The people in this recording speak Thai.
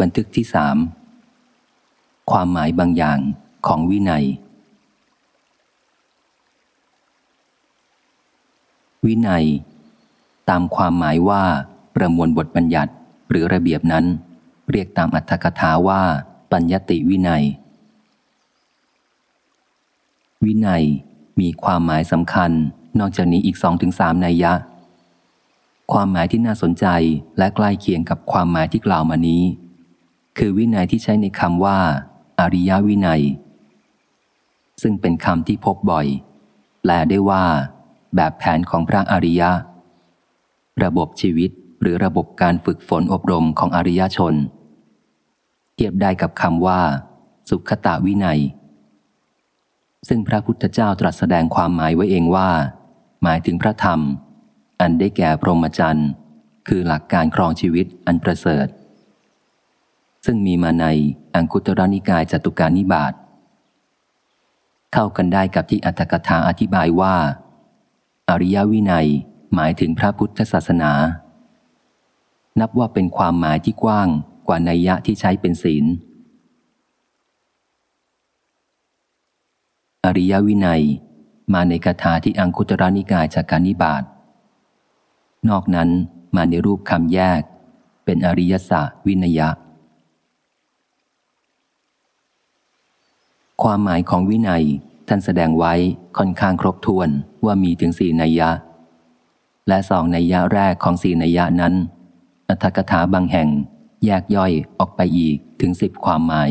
บันทึกที่สามความหมายบางอย่างของวินัย วินัย ตามความหมายว่า ประมวลบทบัญญัติหรือระเบียบนั้น เรียกตามอัตถกถาว่า ปัญญติวินัย วินัยมีความหมายสำคัญ นอกจากนี้อีกสองถึงสามนัยยะ ความหมายที่น่าสนใจและใกล้เคียงกับความหมายที่กล่าวมานี้ คือวินัยที่ใช้ในคำว่า อริยวินัย ซึ่งเป็นคำที่พบบ่อย แปลได้ว่า แบบแผนของพระอริยะ ระบบชีวิตหรือระบบการฝึกฝนอบรมของอริยชน เทียบได้กับคำว่า สุขตะวินัย ซึ่งพระพุทธเจ้าตรัสแสดงความหมายไว้เองว่า หมายถึงพระธรรม อันได้แก่พรหมจรรย์คือหลักการครองชีวิตอันประเสริฐ ซึ่งมีมาในอังคุตรนิกายจตุการนิบาตเข้ากันได้กับที่อัตถกถาอธิบายว่า อริยวินัยหมายถึงพระพุทธศาสนา นับว่าเป็นความหมายที่กว้างกว่านัยยะที่ใช้เป็นศีล อริยวินัยมาในคาถาที่อังคุตรนิกายจากการนิบาตนอกนั้นมาในรูปคำแยก เป็นอริยสะวินยะ ความหมายของวินัยท่านแสดงไว้ค่อนข้างครบถ้วนว่ามีถึงสี่นัยยะ และสองนัยยะแรกของสี่นัยยะนั้นอัธกถาบางแห่งแยกย่อยออกไปอีกถึงสิบความหมาย